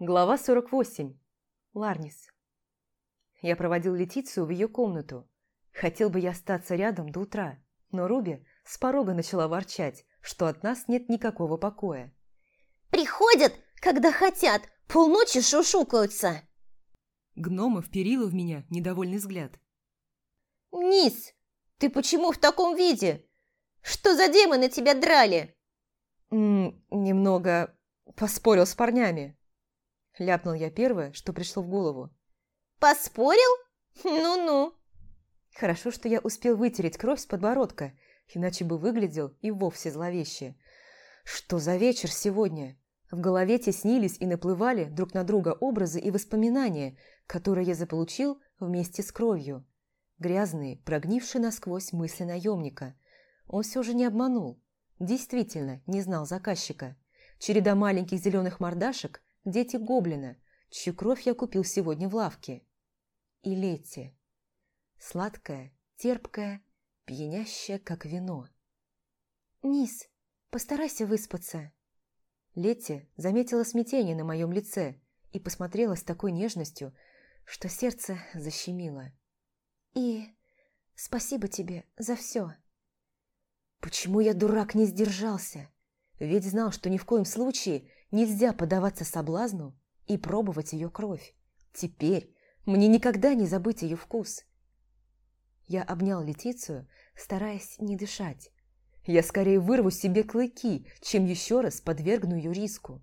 Глава 48. Ларнис. Я проводил Летицию в ее комнату. Хотел бы я остаться рядом до утра, но Руби с порога начала ворчать, что от нас нет никакого покоя. «Приходят, когда хотят, полночи шушукаются!» Гнома вперила в меня недовольный взгляд. «Низ, ты почему в таком виде? Что за демоны тебя драли?» М -м, «Немного поспорил с парнями», Ляпнул я первое, что пришло в голову. «Поспорил? Ну-ну!» Хорошо, что я успел вытереть кровь с подбородка, иначе бы выглядел и вовсе зловеще. Что за вечер сегодня? В голове теснились и наплывали друг на друга образы и воспоминания, которые я заполучил вместе с кровью. Грязные, прогнившие насквозь мысли наемника. Он все же не обманул. Действительно, не знал заказчика. Череда маленьких зеленых мордашек дети гоблина, чью кровь я купил сегодня в лавке. И Летти. Сладкая, терпкая, пьянящая, как вино. «Низ, постарайся выспаться». Летти заметила смятение на моем лице и посмотрела с такой нежностью, что сердце защемило. «И спасибо тебе за все». Почему я, дурак, не сдержался? Ведь знал, что ни в коем случае Нельзя поддаваться соблазну и пробовать ее кровь. Теперь мне никогда не забыть ее вкус. Я обнял Летицию, стараясь не дышать. Я скорее вырву себе клыки, чем еще раз подвергну ее риску.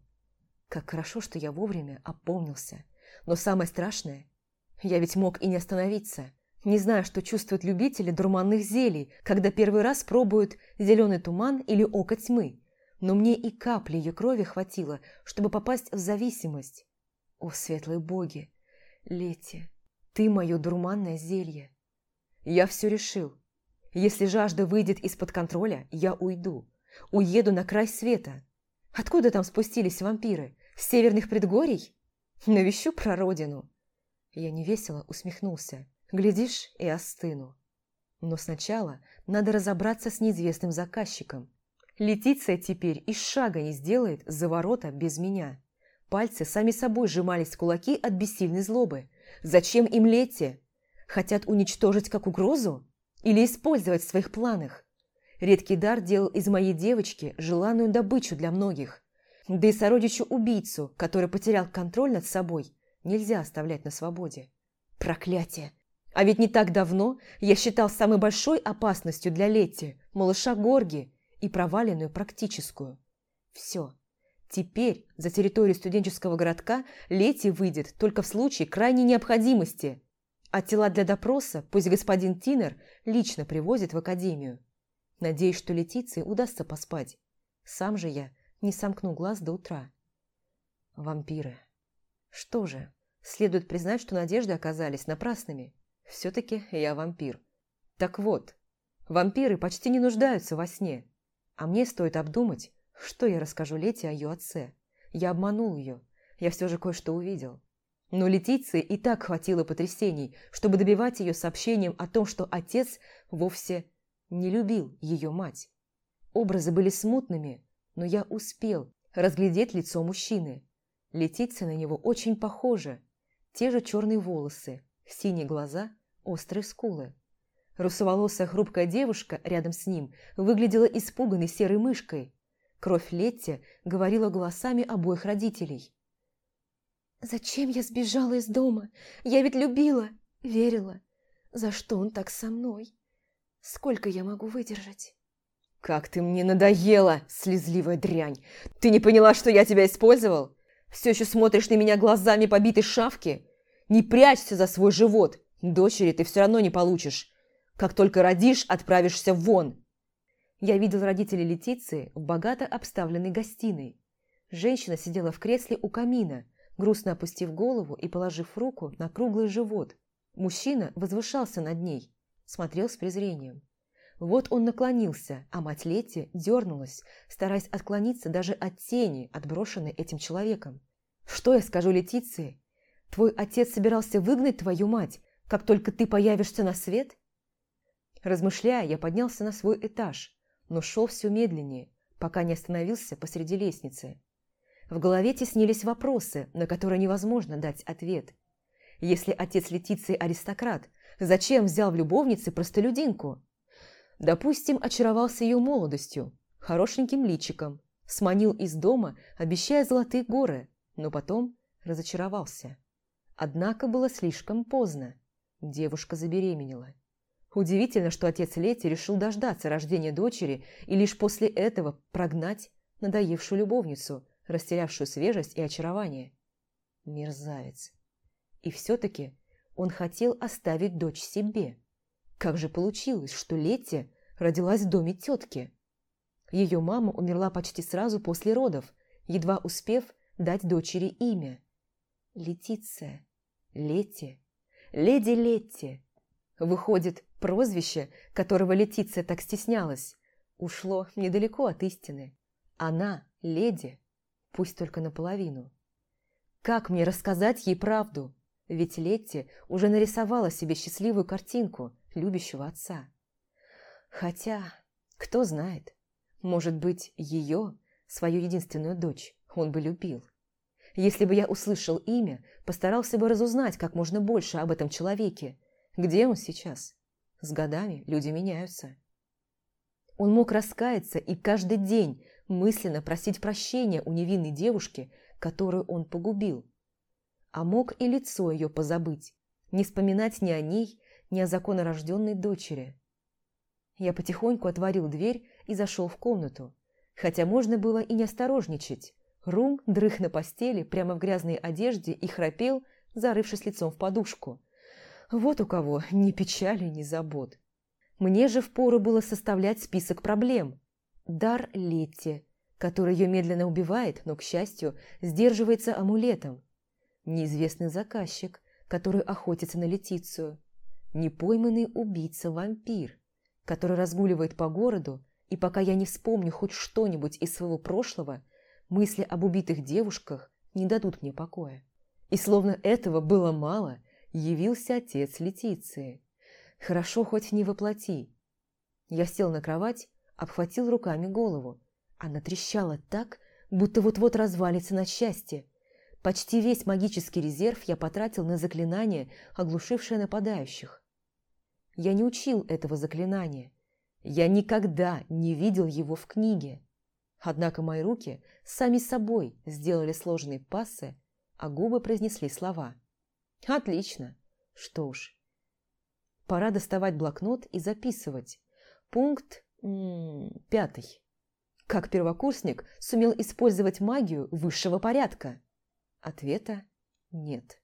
Как хорошо, что я вовремя опомнился. Но самое страшное, я ведь мог и не остановиться. Не знаю, что чувствуют любители дурманных зелий, когда первый раз пробуют зеленый туман или око тьмы но мне и капли ее крови хватило, чтобы попасть в зависимость. О, светлые боги! Лети, ты мое дурманное зелье. Я все решил. Если жажда выйдет из-под контроля, я уйду. Уеду на край света. Откуда там спустились вампиры? С северных предгорий? Навещу про родину. Я невесело усмехнулся. Глядишь, и остыну. Но сначала надо разобраться с неизвестным заказчиком. Летиция теперь и шага не сделает за ворота без меня. Пальцы сами собой сжимались кулаки от бессильной злобы. Зачем им Летти? Хотят уничтожить как угрозу? Или использовать в своих планах? Редкий дар делал из моей девочки желанную добычу для многих. Да и сородичу убийцу, который потерял контроль над собой, нельзя оставлять на свободе. Проклятие! А ведь не так давно я считал самой большой опасностью для Летти малыша Горги, и проваленную практическую. Все. Теперь за территорию студенческого городка Лети выйдет только в случае крайней необходимости, а тела для допроса пусть господин Тинер лично привозит в академию. Надеюсь, что Летиции удастся поспать. Сам же я не сомкну глаз до утра. Вампиры. Что же, следует признать, что надежды оказались напрасными. Все-таки я вампир. Так вот, вампиры почти не нуждаются во сне. А мне стоит обдумать, что я расскажу Лете о ее отце. Я обманул ее. Я все же кое-что увидел. Но Летиции и так хватило потрясений, чтобы добивать ее сообщением о том, что отец вовсе не любил ее мать. Образы были смутными, но я успел разглядеть лицо мужчины. Летиция на него очень похожа. Те же черные волосы, синие глаза, острые скулы. Русоволосая хрупкая девушка рядом с ним выглядела испуганной серой мышкой. Кровь Летти говорила голосами обоих родителей. «Зачем я сбежала из дома? Я ведь любила, верила. За что он так со мной? Сколько я могу выдержать?» «Как ты мне надоела, слезливая дрянь! Ты не поняла, что я тебя использовал? Все еще смотришь на меня глазами побитой шавки? Не прячься за свой живот, дочери ты все равно не получишь. Как только родишь, отправишься вон!» Я видел родителей Летиции в богато обставленной гостиной. Женщина сидела в кресле у камина, грустно опустив голову и положив руку на круглый живот. Мужчина возвышался над ней, смотрел с презрением. Вот он наклонился, а мать Летти дернулась, стараясь отклониться даже от тени, отброшенной этим человеком. «Что я скажу Летиции? Твой отец собирался выгнать твою мать, как только ты появишься на свет?» Размышляя, я поднялся на свой этаж, но шел все медленнее, пока не остановился посреди лестницы. В голове теснились вопросы, на которые невозможно дать ответ. Если отец Летиции аристократ, зачем взял в любовнице простолюдинку? Допустим, очаровался ее молодостью, хорошеньким личиком, сманил из дома, обещая золотые горы, но потом разочаровался. Однако было слишком поздно. Девушка забеременела. Удивительно, что отец Лети решил дождаться рождения дочери и лишь после этого прогнать надоевшую любовницу, растерявшую свежесть и очарование. Мерзавец. И все-таки он хотел оставить дочь себе. Как же получилось, что Летти родилась в доме тетки? Ее мама умерла почти сразу после родов, едва успев дать дочери имя. Летиция. Летти. Леди Летти. Выходит, прозвище, которого Летиция так стеснялась, ушло недалеко от истины. Она – леди, пусть только наполовину. Как мне рассказать ей правду? Ведь Летти уже нарисовала себе счастливую картинку любящего отца. Хотя, кто знает, может быть, ее, свою единственную дочь, он бы любил. Если бы я услышал имя, постарался бы разузнать как можно больше об этом человеке. Где он сейчас? С годами люди меняются. Он мог раскаяться и каждый день мысленно просить прощения у невинной девушки, которую он погубил. А мог и лицо ее позабыть, не вспоминать ни о ней, ни о законорожденной дочери. Я потихоньку отворил дверь и зашел в комнату, хотя можно было и не осторожничать. Рум дрых на постели прямо в грязной одежде и храпел, зарывшись лицом в подушку – вот у кого ни печали, ни забот. Мне же впору было составлять список проблем. Дар Летти, который ее медленно убивает, но, к счастью, сдерживается амулетом. Неизвестный заказчик, который охотится на Летицию. Непойманный убийца-вампир, который разгуливает по городу, и пока я не вспомню хоть что-нибудь из своего прошлого, мысли об убитых девушках не дадут мне покоя. И словно этого было мало – явился отец Летиции. Хорошо хоть не воплоти. Я сел на кровать, обхватил руками голову. Она трещала так, будто вот-вот развалится на счастье. Почти весь магический резерв я потратил на заклинание, оглушившее нападающих. Я не учил этого заклинания. Я никогда не видел его в книге. Однако мои руки сами собой сделали сложные пассы, а губы произнесли слова. Отлично. Что уж. Пора доставать блокнот и записывать. Пункт пятый. Как первокурсник сумел использовать магию высшего порядка? Ответа нет.